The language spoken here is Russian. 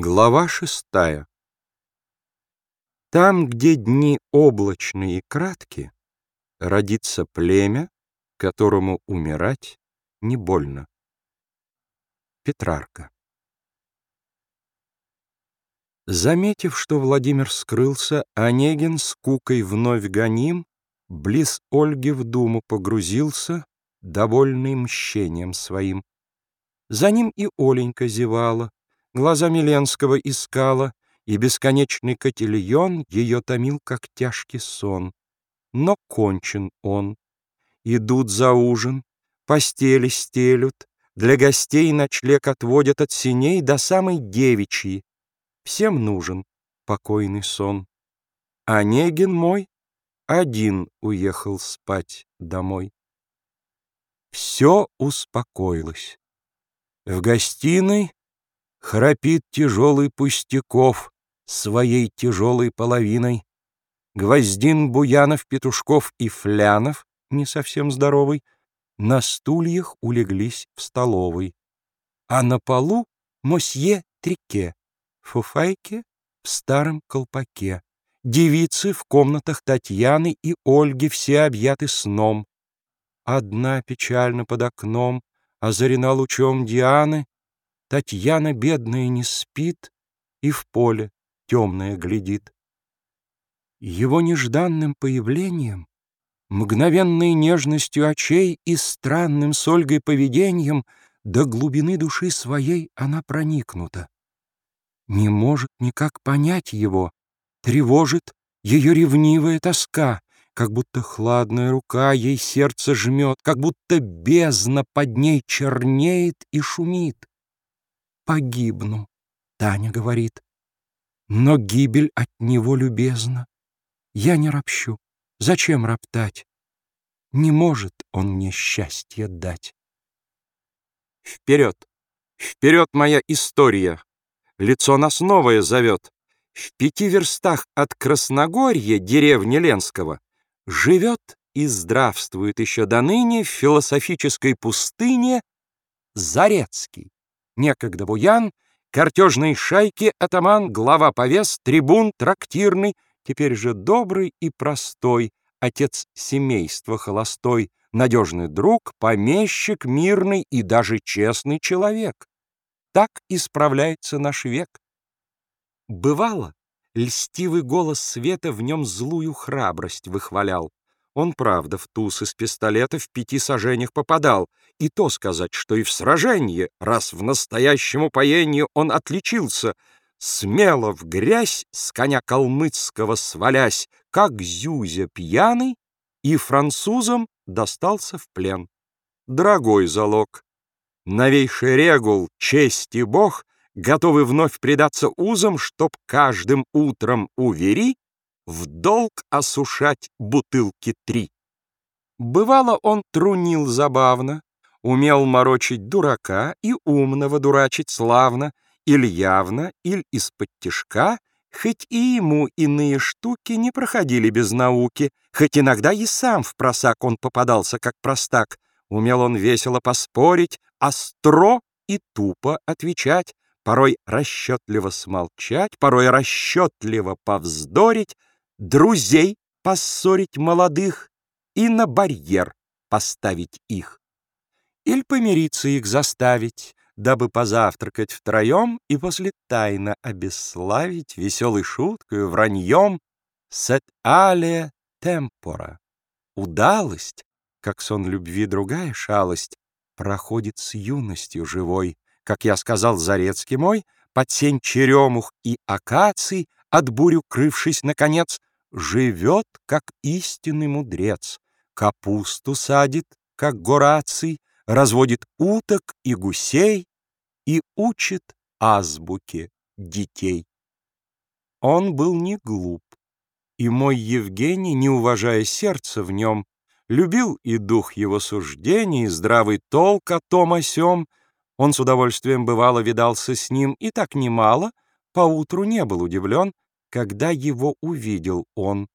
Глава шестая Там, где дни облачные и кратки, Родится племя, которому умирать не больно. Петрарка Заметив, что Владимир скрылся, Онегин с кукой вновь гоним, Близ Ольги в думу погрузился, Довольный мщением своим. За ним и Оленька зевала, глазами Ленского искала, и бесконечный котельон ее томил, как тяжкий сон. Но кончен он. Идут за ужин, постели стелют, для гостей ночлег отводят от синей до самой девичьи. Всем нужен покойный сон. Онегин мой один уехал спать домой. Все успокоилось. В гостиной Храпит тяжелый Пустяков Своей тяжелой половиной. Гвоздин, Буянов, Петушков и Флянов, Не совсем здоровый, На стульях улеглись в столовой. А на полу мосье Трике, Фуфайке в старом колпаке. Девицы в комнатах Татьяны и Ольги Все объяты сном. Одна печально под окном, Озарена лучом Дианы, Татьяна бедная не спит И в поле темное глядит. Его нежданным появлением, Мгновенной нежностью очей И странным с Ольгой поведением До глубины души своей она проникнута. Не может никак понять его, Тревожит ее ревнивая тоска, Как будто хладная рука ей сердце жмет, Как будто бездна под ней чернеет и шумит погибну, Таня говорит. Но гибель от него любезна. Я не ропщу. Зачем роптать? Не может он мне счастье дать. Вперед! Вперед, моя история! Лицо нас новое зовет. В пяти верстах от Красногорья, деревни Ленского, живет и здравствует еще до ныне в философической пустыне Зарецкий некогда буян, картежной шайки атаман, глава повес, трибун трактирный, теперь же добрый и простой, отец семейства холостой, надежный друг, помещик, мирный и даже честный человек. Так исправляется наш век. Бывало, льстивый голос света в нем злую храбрость выхвалял. Он, правда, в туз из пистолета в пяти сажениях попадал. И то сказать, что и в сражении, раз в настоящем упоении он отличился, смело в грязь с коня калмыцкого свалясь, как зюзя пьяный, и французам достался в плен. Дорогой залог. Новейший регул, честь и бог, готовы вновь предаться узам, чтоб каждым утром увери, в долг осушать бутылки три. Бывало, он трунил забавно, умел морочить дурака и умного дурачить славно, или явно, или из-под тишка, хоть и ему иные штуки не проходили без науки, хоть иногда и сам в просак он попадался, как простак, умел он весело поспорить, остро и тупо отвечать, порой расчетливо смолчать, порой расчетливо повздорить, друзей поссорить молодых и на барьер поставить их. Или помириться их заставить, дабы позавтракать втроем и после тайно обесславить веселой шуткою, враньем сет алия темпора. Удалость, как сон любви другая шалость, проходит с юностью живой, как я сказал Зарецкий мой, под сень черемух и акаций, от бурю крывшись, наконец, живет, как истинный мудрец, капусту садит, как Гораций, разводит уток и гусей и учит азбуке детей. Он был не глуп, и мой Евгений, не уважая сердца в нем, любил и дух его суждений, и здравый толк о том о сём. Он с удовольствием бывало видался с ним, и так немало, поутру не был удивлен, когда его увидел он,